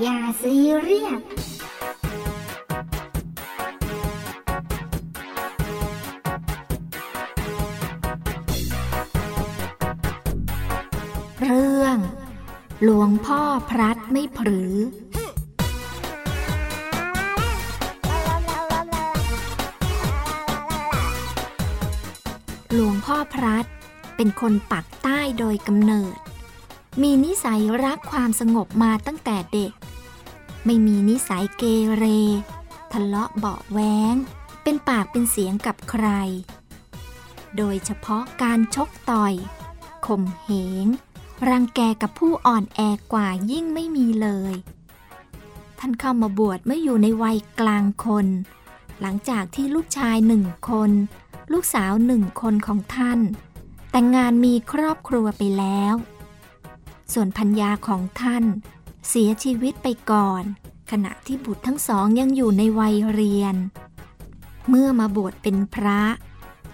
อย่าซีเรียสเรื่อง หลวงพ่อพลัดไม่ผรือหลวงพ่อพลัดเป็นคนปักใต้โดยกำเนิด มีนิสัยรักความสงบมาตั้งแต่เด็ก ไม่มีนิสัยเกเร ทะเลาะเบาแวงเป็นปากเป็นเสียงกับใคร โดยเฉพาะการชกต่อยข่มเหง รังแกกับผู้อ่อนแอกว่ายิ่งไม่มีเลย ท่านเข้ามาบวชเมื่ออยู่ในวัยกลางคน หลังจากที่ลูกชายหนึ่งคน ลูกสาวหนึ่งคนของท่าน แต่งงานมีครอบครัวไปแล้ว ส่วนพัญญาของท่าน เสียชีวิตไปก่อน ขณะที่บุตรทั้งสองยังอยู่ในวัยเรียน เมื่อมาบวชเป็นพระ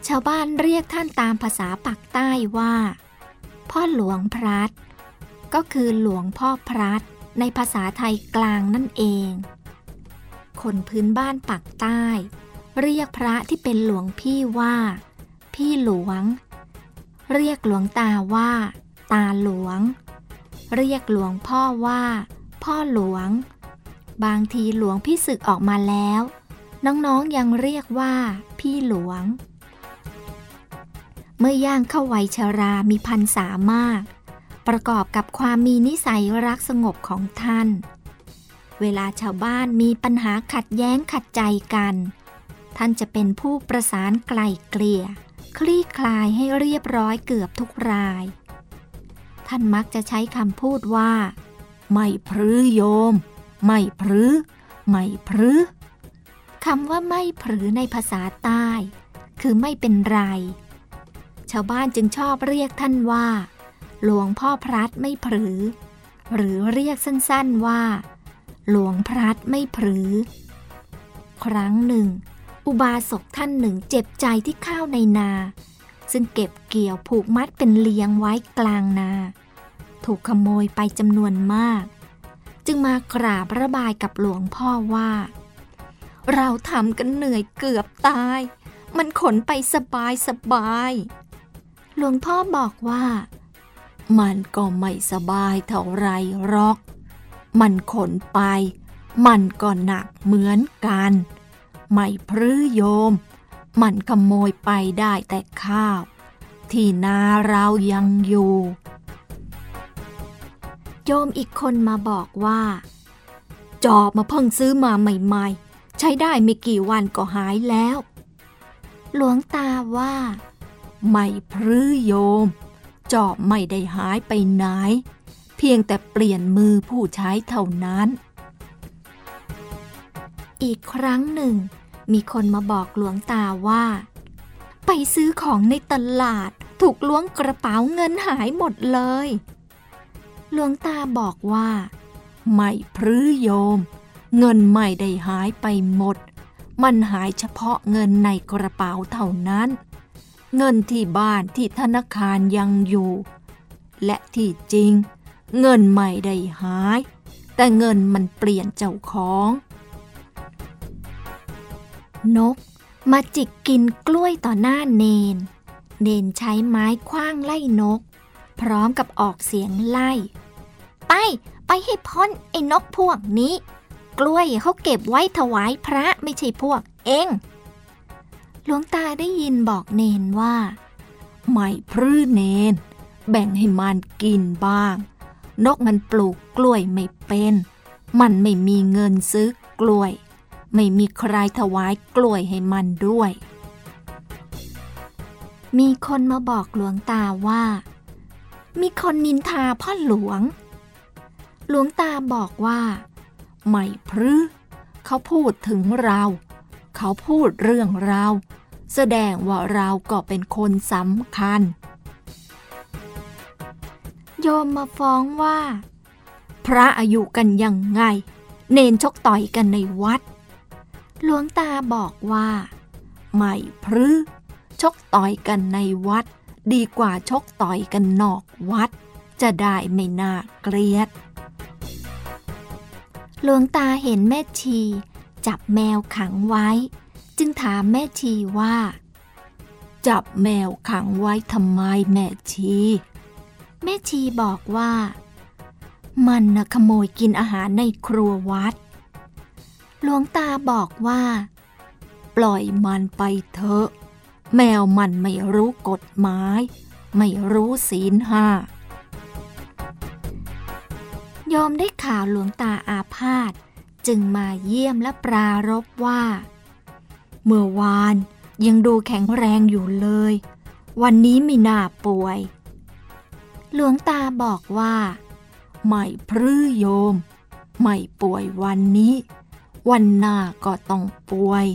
ชาวบ้านเรียกท่านตามภาษาปักใต้ว่า พ่อหลวงพลัดก็คือหลวงพ่อพลัดในภาษาไทยกลางนั่นเอง คนพื้นบ้านปักใต้ เรียกพระที่เป็นหลวงพี่ว่า พี่หลวง เรียกหลวงตาว่า ตาหลวง เรียกหลวงพ่อว่า พ่อหลวง บางทีหลวงพี่ศึกออกมาแล้ว น้องๆยังเรียกว่า พี่หลวง เมื่อย่างเข้าวัยชรามีพันสามาก ประกอบกับความมีนิสัยรักสงบของท่าน เวลาชาวบ้านมีปัญหาขัดแย้งขัดใจกัน ท่านจะเป็นผู้ประสานไกล่เกลี่ย คลี่คลายให้เรียบร้อยเกือบทุกราย ท่านมักจะใช้คำพูดว่า ไม่พรือโยม ไม่พรือไม่พรือคำว่าไม่พรือในภาษาใต้ คือไม่เป็นไร ชาวบ้านจึงชอบเรียกท่านว่า หลวงพ่อพลัดไม่พรือ หรือเรียกสั้นๆว่า หลวงพลัดไม่พรือ ครั้งหนึ่ง อุบาสกท่านหนึ่งเจ็บใจที่ข้าวในนาซึ่งเก็บเกี่ยวผูกมัดเป็นเลี้ยงไว้กลางนา ถูกขโมยไปจำนวนมาก จึงมากราบระบายกับหลวงพ่อว่า เราทำกันเหนื่อยเกือบตาย มันขนไปสบายสบาย หลวงพ่อบอกว่า มันก็ไม่สบายเท่าไรหรอก มันขนไป มันก็หนักเหมือนกัน ไม่พรือโยม มันขโมยไปได้แต่ข้าว ที่นาเรายังอยู่ โยมอีกคนมาบอกว่า จอบมาเพิ่งซื้อมาใหม่ๆ ใช้ได้ไม่กี่วันก็หายแล้ว หลวงตาว่า ไม่พรือโยม จอบไม่ได้หายไปไหน เพียงแต่เปลี่ยนมือผู้ใช้เท่านั้น อีกครั้งหนึ่ง มีคนมาบอกหลวงตาว่า ไปซื้อของในตลาดถูกล้วงกระเป๋าเงินหายหมดเลย หลวงตาบอกว่า ไม่พรือโยม เงินไม่ได้หายไปหมด มันหายเฉพาะเงินในกระเป๋าเท่านั้น เงินที่บ้านที่ธนาคารยังอยู่ และที่จริง เงินไม่ได้หาย แต่เงินมันเปลี่ยนเจ้าของ นกมาจิกกินกล้วยต่อหน้าเนน เนนใช้ไม้คว้างไล่นก พร้อมกับออกเสียงไล่ ไป ไปให้พ้นไอ้นกพวกนี้ กล้วยเขาเก็บไว้ถวายพระไม่ใช่พวกเองหลวงตาได้ยินบอกเนนว่า ไม่พรื้เนน แบ่งให้มันกินบ้าง นกมันปลูกกล้วยไม่เป็น มันไม่มีเงินซื้อกล้วย ไม่มีใครถวายกล้วยให้มันด้วย มีคนมาบอกหลวงตาว่า มีคนนินทาพ่อหลวง หลวงตาบอกว่า ไม่พรื้เขาพูดถึงเรา เขาพูดเรื่องเรา แสดงว่าเราก็เป็นคนสำคัญ โยมมาฟ้องว่า พระอายุกันยังไง เนนชกต่อยกันในวัด หลวงตาบอกว่า ไม่พรือชกต่อยกันในวัด ดีกว่าชกต่อยกันนอกวัด จะได้ไม่น่าเกลียด หลวงตาเห็นแม่ชี จับแมวขังไว้ จึงถามแม่ชีว่า จับแมวขังไว้ทำไมแม่ชี แม่ชีบอกว่า มันนะขโมยกินอาหารในครัววัด หลวงตาบอกว่า ปล่อยมันไปเถอะ แมวมันไม่รู้กฎหมาย ไม่รู้ศีลห้า โยมได้ข่าวหลวงตาอาพาธจึงมาเยี่ยมและปรารบว่า เมื่อวานยังดูแข็งแรงอยู่เลย วันนี้ไม่น่าป่วย หลวงตาบอกว่า ไม่พรื้โยม ไม่ป่วยวันนี้ วันหน้าก็ต้องป่วย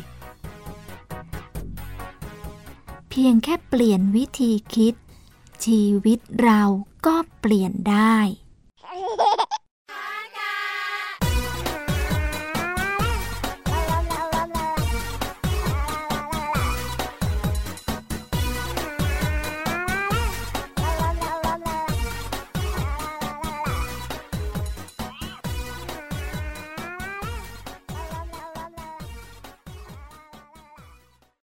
เพียงแค่เปลี่ยนวิธีคิด ชีวิตเราก็เปลี่ยนได้